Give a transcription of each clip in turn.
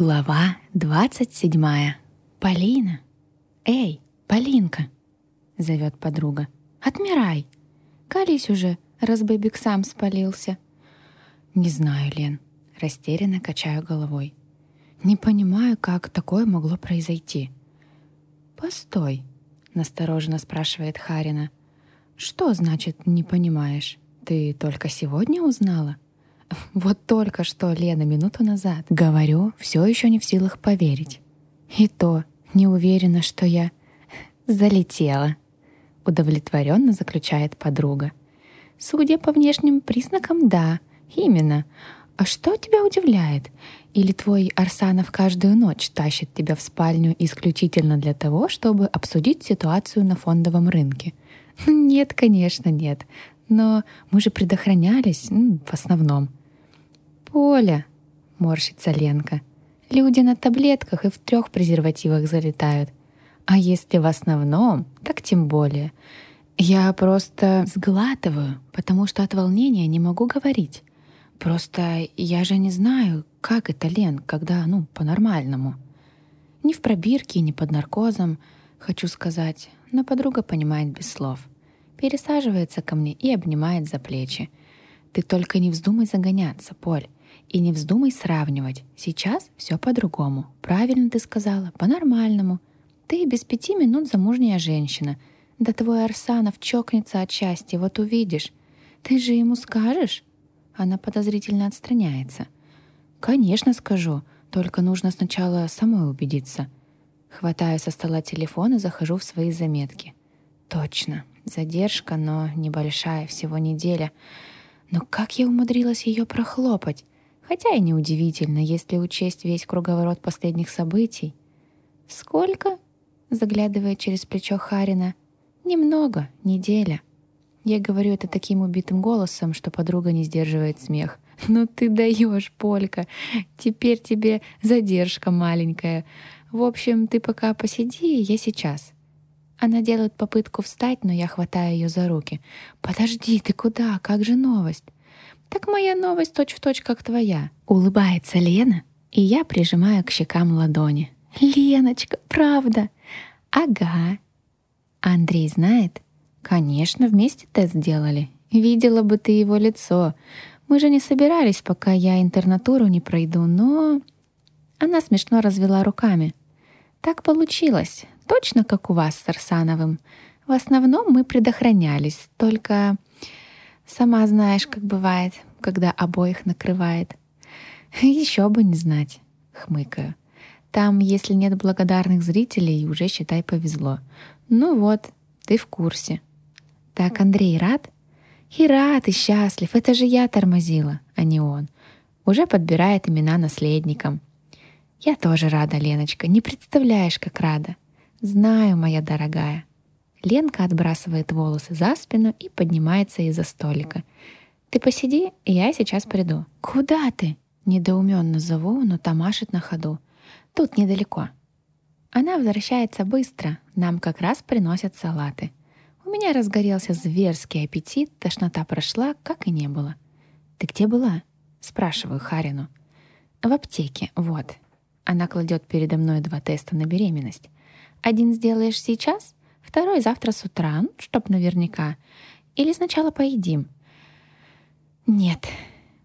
Глава 27. Полина. Эй, Полинка, зовет подруга. Отмирай. Колись уже, раз бэбик сам спалился. Не знаю, Лен. Растерянно качаю головой. Не понимаю, как такое могло произойти. Постой, настороженно спрашивает Харина. Что значит «не понимаешь»? Ты только сегодня узнала? — вот только что, Лена, минуту назад. Говорю, все еще не в силах поверить. И то не уверена, что я залетела. Удовлетворенно заключает подруга. Судя по внешним признакам, да, именно. А что тебя удивляет? Или твой Арсанов каждую ночь тащит тебя в спальню исключительно для того, чтобы обсудить ситуацию на фондовом рынке? Нет, конечно, нет. Но мы же предохранялись, в основном. «Поля», — морщится Ленка, — «люди на таблетках и в трех презервативах залетают. А если в основном, так тем более. Я просто сглатываю, потому что от волнения не могу говорить. Просто я же не знаю, как это, Лен, когда, ну, по-нормальному. Ни в пробирке, ни под наркозом, хочу сказать, но подруга понимает без слов. Пересаживается ко мне и обнимает за плечи. Ты только не вздумай загоняться, Поль. И не вздумай сравнивать. Сейчас все по-другому. Правильно ты сказала, по-нормальному. Ты без пяти минут замужняя женщина. Да твой Арсанов чокнется от счастья, вот увидишь. Ты же ему скажешь? Она подозрительно отстраняется. Конечно, скажу. Только нужно сначала самой убедиться. Хватаю со стола телефон и захожу в свои заметки. Точно. Задержка, но небольшая, всего неделя. Но как я умудрилась ее прохлопать? Хотя и неудивительно, если учесть весь круговорот последних событий. «Сколько?» — заглядывая через плечо Харина. «Немного, неделя». Я говорю это таким убитым голосом, что подруга не сдерживает смех. «Ну ты даешь, Полька! Теперь тебе задержка маленькая. В общем, ты пока посиди, я сейчас». Она делает попытку встать, но я хватаю ее за руки. «Подожди, ты куда? Как же новость?» Так моя новость точь-в-точь, точь, как твоя. Улыбается Лена, и я прижимаю к щекам ладони. Леночка, правда? Ага. Андрей знает? Конечно, вместе тест делали. Видела бы ты его лицо. Мы же не собирались, пока я интернатуру не пройду, но... Она смешно развела руками. Так получилось. Точно как у вас с Арсановым. В основном мы предохранялись, только Сама знаешь, как бывает, когда обоих накрывает. Еще бы не знать, хмыкаю. Там, если нет благодарных зрителей, уже, считай, повезло. Ну вот, ты в курсе. Так Андрей рад? И рад, и счастлив. Это же я тормозила, а не он. Уже подбирает имена наследникам. Я тоже рада, Леночка. Не представляешь, как рада. Знаю, моя дорогая. Ленка отбрасывает волосы за спину и поднимается из-за столика. «Ты посиди, я сейчас приду». «Куда ты?» Недоуменно зову, но тамашит на ходу. «Тут недалеко». Она возвращается быстро, нам как раз приносят салаты. У меня разгорелся зверский аппетит, тошнота прошла, как и не было. «Ты где была?» — спрашиваю Харину. «В аптеке, вот». Она кладет передо мной два теста на беременность. «Один сделаешь сейчас, Второй завтра с утра, ну, чтоб наверняка. Или сначала поедим. Нет.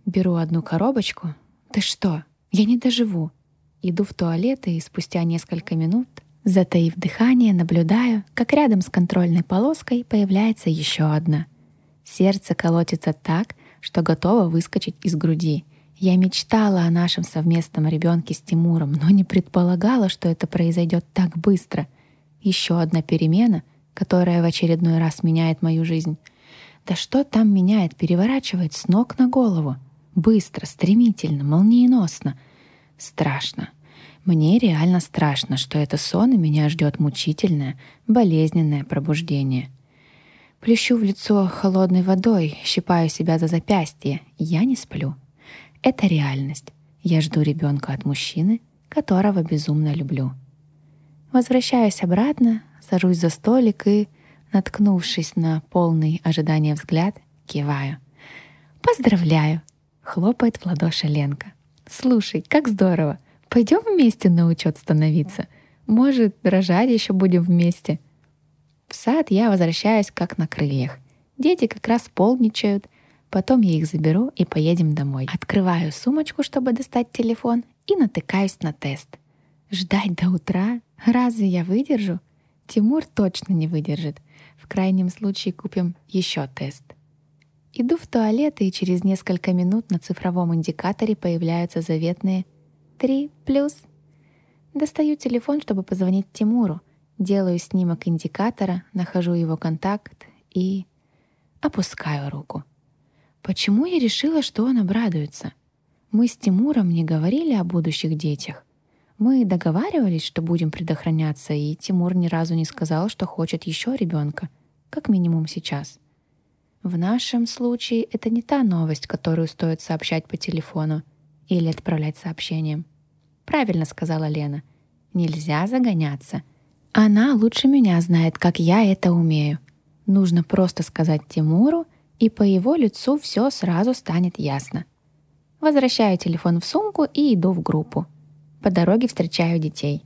Беру одну коробочку. Ты что? Я не доживу. Иду в туалет и спустя несколько минут, затаив дыхание, наблюдаю, как рядом с контрольной полоской появляется еще одна. Сердце колотится так, что готово выскочить из груди. Я мечтала о нашем совместном ребенке с Тимуром, но не предполагала, что это произойдет так быстро — еще одна перемена, которая в очередной раз меняет мою жизнь. Да что там меняет, переворачивает с ног на голову. Быстро, стремительно, молниеносно. Страшно. Мне реально страшно, что это сон, и меня ждет мучительное, болезненное пробуждение. Плещу в лицо холодной водой, щипаю себя за запястье. Я не сплю. Это реальность. Я жду ребенка от мужчины, которого безумно люблю. Возвращаюсь обратно, сажусь за столик и, наткнувшись на полный ожидания взгляд, киваю. «Поздравляю!» — хлопает в ладоши Ленка. «Слушай, как здорово! Пойдем вместе на учет становиться. Может, рожать еще будем вместе. В сад я возвращаюсь как на крыльях. Дети как раз полничают. Потом я их заберу и поедем домой. Открываю сумочку, чтобы достать телефон, и натыкаюсь на тест. Ждать до утра? Разве я выдержу? Тимур точно не выдержит. В крайнем случае купим еще тест. Иду в туалет, и через несколько минут на цифровом индикаторе появляются заветные «три плюс». Достаю телефон, чтобы позвонить Тимуру. Делаю снимок индикатора, нахожу его контакт и опускаю руку. Почему я решила, что он обрадуется? Мы с Тимуром не говорили о будущих детях. Мы договаривались, что будем предохраняться, и Тимур ни разу не сказал, что хочет еще ребенка, как минимум сейчас. В нашем случае это не та новость, которую стоит сообщать по телефону или отправлять сообщением. Правильно сказала Лена. Нельзя загоняться. Она лучше меня знает, как я это умею. Нужно просто сказать Тимуру, и по его лицу все сразу станет ясно. Возвращаю телефон в сумку и иду в группу. По дороге встречаю детей.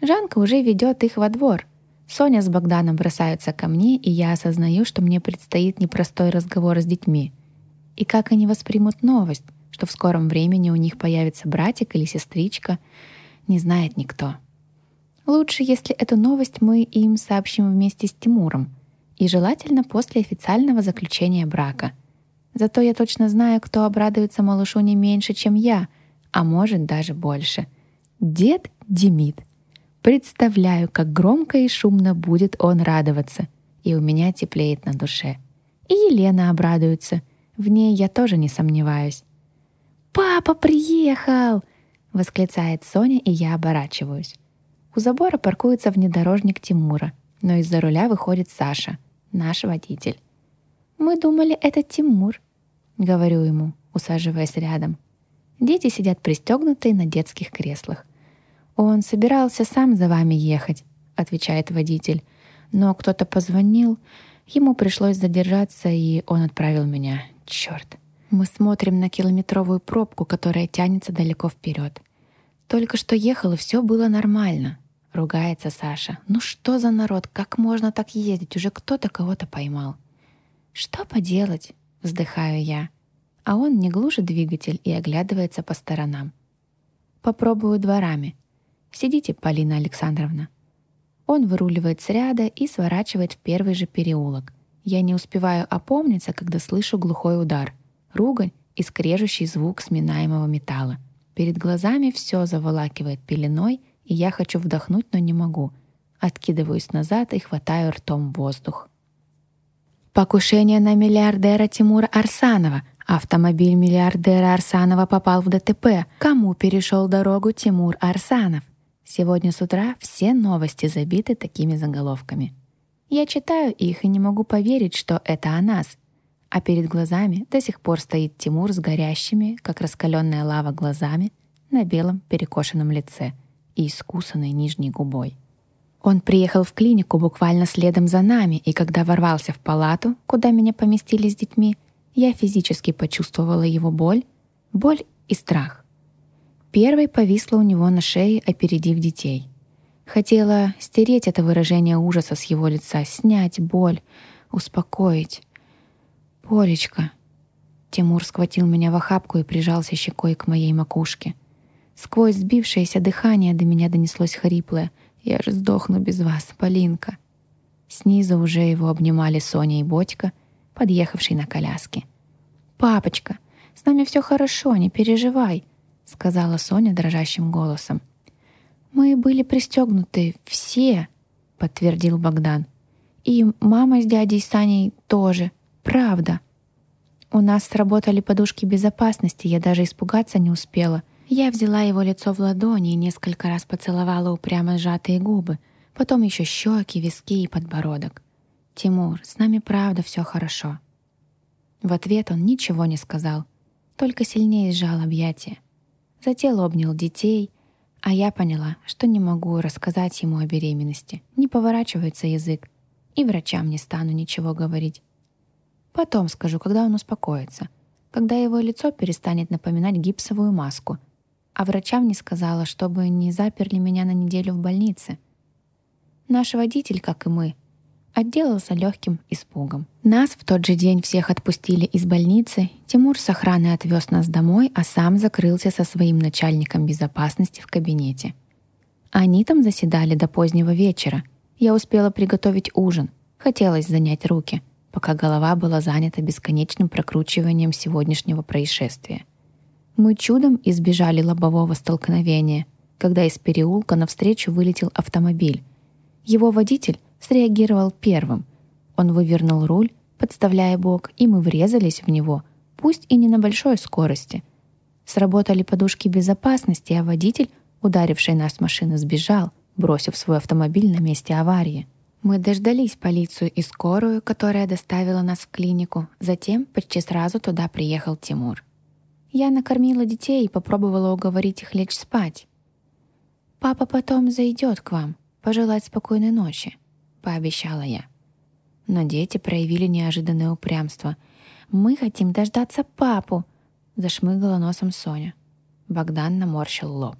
Жанка уже ведет их во двор — Соня с Богданом бросаются ко мне, и я осознаю, что мне предстоит непростой разговор с детьми. И как они воспримут новость, что в скором времени у них появится братик или сестричка, не знает никто. Лучше, если эту новость мы им сообщим вместе с Тимуром, и желательно после официального заключения брака. Зато я точно знаю, кто обрадуется малышу не меньше, чем я, а может даже больше. Дед Демид — Представляю, как громко и шумно будет он радоваться, и у меня теплеет на душе. И Елена обрадуется, в ней я тоже не сомневаюсь. «Папа приехал!» — восклицает Соня, и я оборачиваюсь. У забора паркуется внедорожник Тимура, но из-за руля выходит Саша, наш водитель. «Мы думали, это Тимур», — говорю ему, усаживаясь рядом. Дети сидят пристегнутые на детских креслах. «Он собирался сам за вами ехать», — отвечает водитель. «Но кто-то позвонил, ему пришлось задержаться, и он отправил меня. Черт!» Мы смотрим на километровую пробку, которая тянется далеко вперед. Только что ехал, и все было нормально. Ругается Саша. «Ну что за народ? Как можно так ездить? Уже кто-то кого-то поймал». «Что поделать?» — вздыхаю я. А он не глушит двигатель и оглядывается по сторонам. «Попробую дворами», «Сидите, Полина Александровна». Он выруливает с ряда и сворачивает в первый же переулок. Я не успеваю опомниться, когда слышу глухой удар, ругань и скрежущий звук сминаемого металла. Перед глазами все заволакивает пеленой, и я хочу вдохнуть, но не могу. Откидываюсь назад и хватаю ртом воздух. Покушение на миллиардера Тимура Арсанова. Автомобиль миллиардера Арсанова попал в ДТП. Кому перешел дорогу Тимур Арсанов? Сегодня с утра все новости забиты такими заголовками. Я читаю их и не могу поверить, что это о нас. А перед глазами до сих пор стоит Тимур с горящими, как раскаленная лава, глазами на белом перекошенном лице и искусанной нижней губой. Он приехал в клинику буквально следом за нами, и когда ворвался в палату, куда меня поместили с детьми, я физически почувствовала его боль, боль и страх. Первой повисла у него на шее, опередив детей. Хотела стереть это выражение ужаса с его лица, снять боль, успокоить. «Полечка!» Тимур схватил меня в охапку и прижался щекой к моей макушке. Сквозь сбившееся дыхание до меня донеслось хриплое «Я же сдохну без вас, Полинка!» Снизу уже его обнимали Соня и Бодька, подъехавший на коляске. «Папочка, с нами все хорошо, не переживай!» — сказала Соня дрожащим голосом. «Мы были пристегнуты, все», — подтвердил Богдан. «И мама с дядей Саней тоже, правда». У нас сработали подушки безопасности, я даже испугаться не успела. Я взяла его лицо в ладони и несколько раз поцеловала упрямо сжатые губы, потом еще щеки, виски и подбородок. «Тимур, с нами правда все хорошо». В ответ он ничего не сказал, только сильнее сжал объятия. Затем обнял детей, а я поняла, что не могу рассказать ему о беременности. Не поворачивается язык, и врачам не стану ничего говорить. Потом скажу, когда он успокоится, когда его лицо перестанет напоминать гипсовую маску. а врачам не сказала, чтобы не заперли меня на неделю в больнице. Наш водитель, как и мы, отделался легким испугом. Нас в тот же день всех отпустили из больницы, Тимур с охраной отвез нас домой, а сам закрылся со своим начальником безопасности в кабинете. Они там заседали до позднего вечера. Я успела приготовить ужин. Хотелось занять руки, пока голова была занята бесконечным прокручиванием сегодняшнего происшествия. Мы чудом избежали лобового столкновения, когда из переулка навстречу вылетел автомобиль. Его водитель среагировал первым. Он вывернул руль, подставляя бок, и мы врезались в него, пусть и не на большой скорости. Сработали подушки безопасности, а водитель, ударивший нас машины, сбежал, бросив свой автомобиль на месте аварии. Мы дождались полицию и скорую, которая доставила нас в клинику. Затем почти сразу туда приехал Тимур. Я накормила детей и попробовала уговорить их лечь спать. «Папа потом зайдет к вам, пожелать спокойной ночи», — пообещала я. Но дети проявили неожиданное упрямство. «Мы хотим дождаться папу», — зашмыгала носом Соня. Богдан наморщил лоб.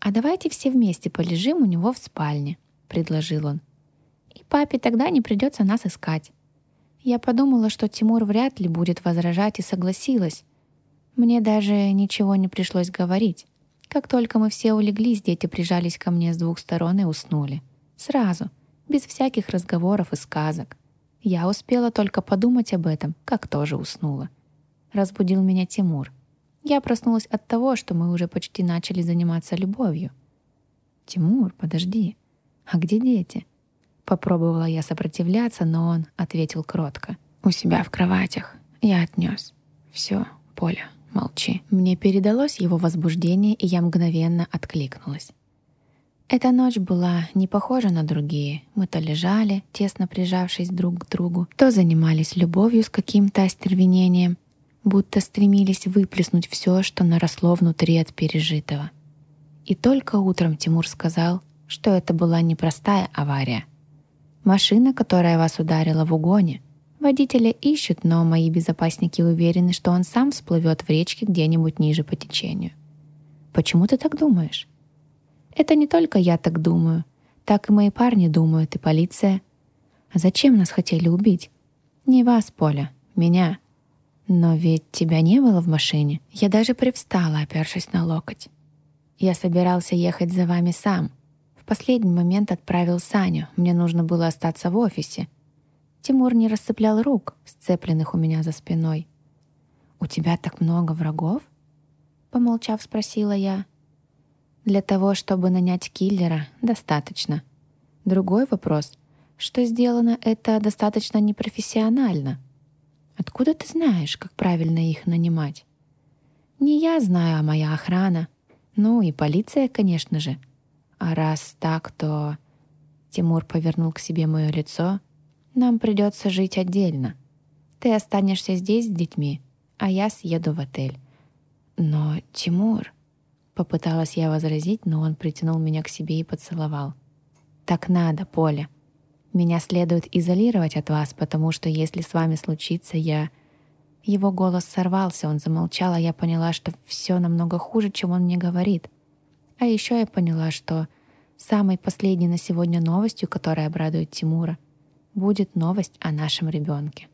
«А давайте все вместе полежим у него в спальне», — предложил он. «И папе тогда не придется нас искать». Я подумала, что Тимур вряд ли будет возражать и согласилась, мне даже ничего не пришлось говорить. Как только мы все улеглись, дети прижались ко мне с двух сторон и уснули. Сразу, без всяких разговоров и сказок. Я успела только подумать об этом, как тоже уснула. Разбудил меня Тимур. Я проснулась от того, что мы уже почти начали заниматься любовью. «Тимур, подожди. А где дети?» Попробовала я сопротивляться, но он ответил кротко. «У себя в кроватях. Я отнес. Все, Поля, Молчи. Мне передалось его возбуждение, и я мгновенно откликнулась. Эта ночь была не похожа на другие. Мы то лежали, тесно прижавшись друг к другу, то занимались любовью с каким-то остервенением, будто стремились выплеснуть все, что наросло внутри от пережитого. И только утром Тимур сказал, что это была непростая авария. Машина, которая вас ударила в угоне — Водителя ищут, но мои безопасники уверены, что он сам всплывет в речке где-нибудь ниже по течению. Почему ты так думаешь? Это не только я так думаю. Так и мои парни думают, и полиция. А зачем нас хотели убить? Не вас, Поля, меня. Но ведь тебя не было в машине. Я даже привстала, опершись на локоть. Я собирался ехать за вами сам. В последний момент отправил Саню. Мне нужно было остаться в офисе — Тимур не расцеплял рук, сцепленных у меня за спиной. «У тебя так много врагов?» Помолчав, спросила я. «Для того, чтобы нанять киллера, достаточно. Другой вопрос, что сделано это достаточно непрофессионально. Откуда ты знаешь, как правильно их нанимать?» «Не я знаю, а моя охрана. Ну и полиция, конечно же. А раз так, то...» Тимур повернул к себе мое лицо — нам придется жить отдельно. Ты останешься здесь с детьми, а я съеду в отель. Но, Тимур... Попыталась я возразить, но он притянул меня к себе и поцеловал. «Так надо, Поля. Меня следует изолировать от вас, потому что если с вами случится, я...» Его голос сорвался, он замолчал, а я поняла, что все намного хуже, чем он мне говорит. А еще я поняла, что самой последней на сегодня новостью, которая обрадует Тимура — будет новость о нашем ребенке.